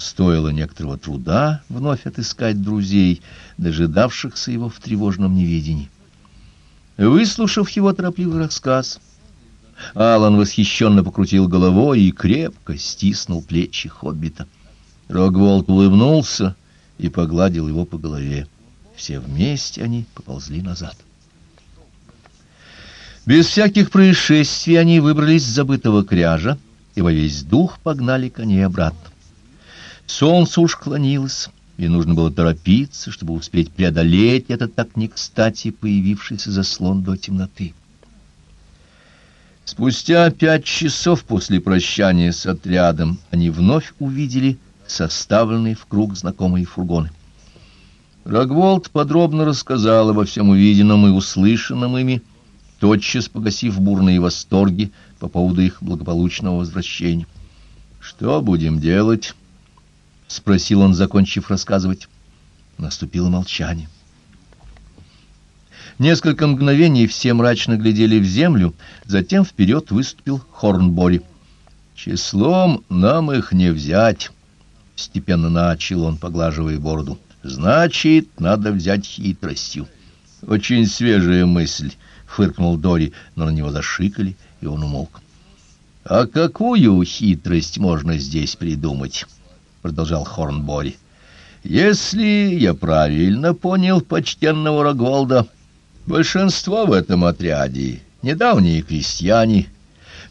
стоило некоторого труда вновь отыскать друзей, дожидавшихся его в тревожном неведении. Выслушав его торопливый рассказ, Алан восхищенно покрутил головой и крепко стиснул плечи хоббита. Рогволд улыбнулся и погладил его по голове. Все вместе они поползли назад. Без всяких происшествий они выбрались с забытого кряжа и во весь дух погнали коней обратно. Солнце уж клонилось, и нужно было торопиться, чтобы успеть преодолеть этот так не кстати появившийся заслон до темноты. Спустя пять часов после прощания с отрядом они вновь увидели составленные в круг знакомые фургоны. Рогволд подробно рассказал обо всем увиденном и услышанном ими, тотчас погасив бурные восторги по поводу их благополучного возвращения. «Что будем делать?» — спросил он, закончив рассказывать. Наступило молчание. Несколько мгновений все мрачно глядели в землю, затем вперед выступил Хорнбори. «Числом нам их не взять», — степенно начал он, поглаживая бороду. «Значит, надо взять хитростью». «Очень свежая мысль», — фыркнул Дори, но на него зашикали, и он умолк. «А какую хитрость можно здесь придумать?» — продолжал Хорнбори. «Если я правильно понял почтенного Рогволда...» Большинство в этом отряде — недавние крестьяне,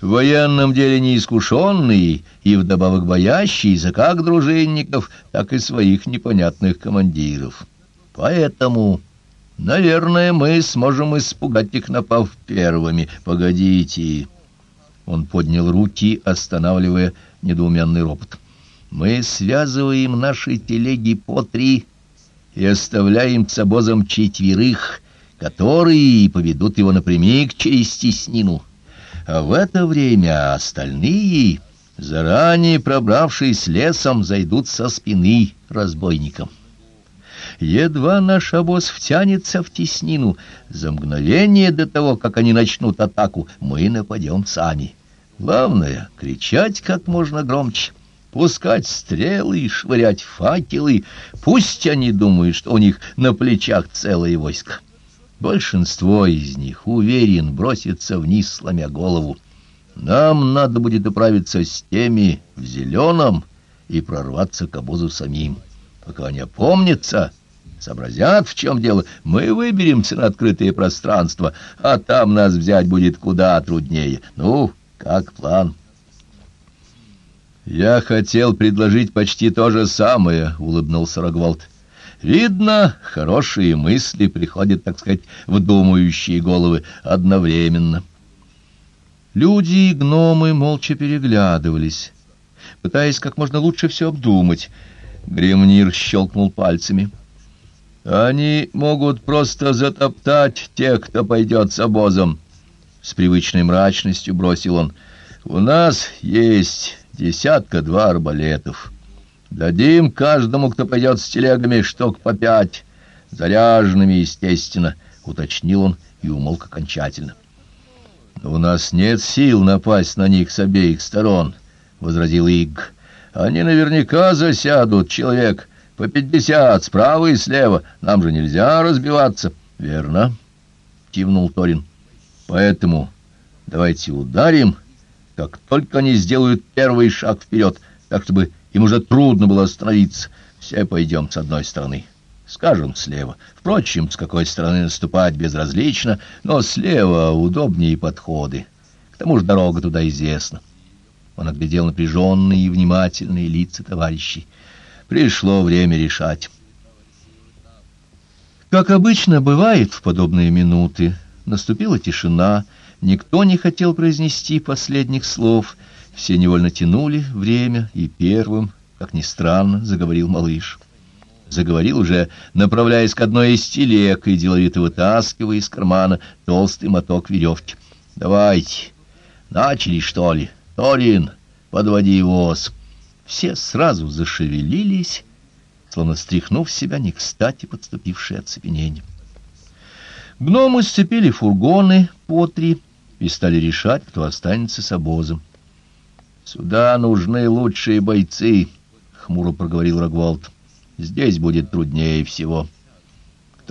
в военном деле неискушенные и вдобавок боящиеся как дружинников, так и своих непонятных командиров. Поэтому, наверное, мы сможем испугать их, напав первыми. Погодите. Он поднял руки, останавливая недоуменный ропот. Мы связываем наши телеги по три и оставляем с обозом четверых — которые поведут его напрямик через теснину. А в это время остальные, заранее пробравшись лесом, зайдут со спины разбойникам. Едва наш обоз втянется в теснину, за мгновение до того, как они начнут атаку, мы нападем сами. Главное — кричать как можно громче, пускать стрелы и швырять факелы. Пусть они думают, что у них на плечах целое войско. Большинство из них, уверен, бросится вниз, сломя голову. Нам надо будет управиться с теми в зеленом и прорваться к обозу самим. Пока они опомнятся, сообразят, в чем дело, мы выберемся на открытое пространство, а там нас взять будет куда труднее. Ну, как план?» «Я хотел предложить почти то же самое», — улыбнулся Рогволд. Видно, хорошие мысли приходят, так сказать, в думающие головы одновременно. Люди и гномы молча переглядывались, пытаясь как можно лучше все обдумать. Гремнир щелкнул пальцами. «Они могут просто затоптать тех, кто пойдет с обозом», — с привычной мрачностью бросил он. «У нас есть десятка-два арбалетов». Дадим каждому, кто пойдет с телегами, штук по пять, заряженными, естественно, — уточнил он и умолк окончательно. — У нас нет сил напасть на них с обеих сторон, — возразил Игг. — Они наверняка засядут, человек, по пятьдесят, справа и слева. Нам же нельзя разбиваться. — Верно, — кивнул Торин. — Поэтому давайте ударим, как только они сделают первый шаг вперед, так чтобы им уже трудно было остановиться. Все пойдем с одной стороны. Скажем, слева. Впрочем, с какой стороны наступать безразлично, но слева удобнее подходы. К тому же дорога туда известна. Он оглядел напряженные и внимательные лица товарищей. Пришло время решать. Как обычно бывает в подобные минуты, наступила тишина, никто не хотел произнести последних слов — все невольно тянули время, и первым, как ни странно, заговорил малыш. Заговорил уже, направляясь к одной из телег и деловито вытаскивая из кармана толстый моток веревки. «Давайте, начали, что ли? Торин, подводи воз». Все сразу зашевелились, словно стряхнув себя не кстати подступившее оцепенение. Гномы сцепили фургоны по три и стали решать, кто останется с обозом. Сюда нужны лучшие бойцы, — хмуро проговорил Рогволд. «Здесь будет труднее всего».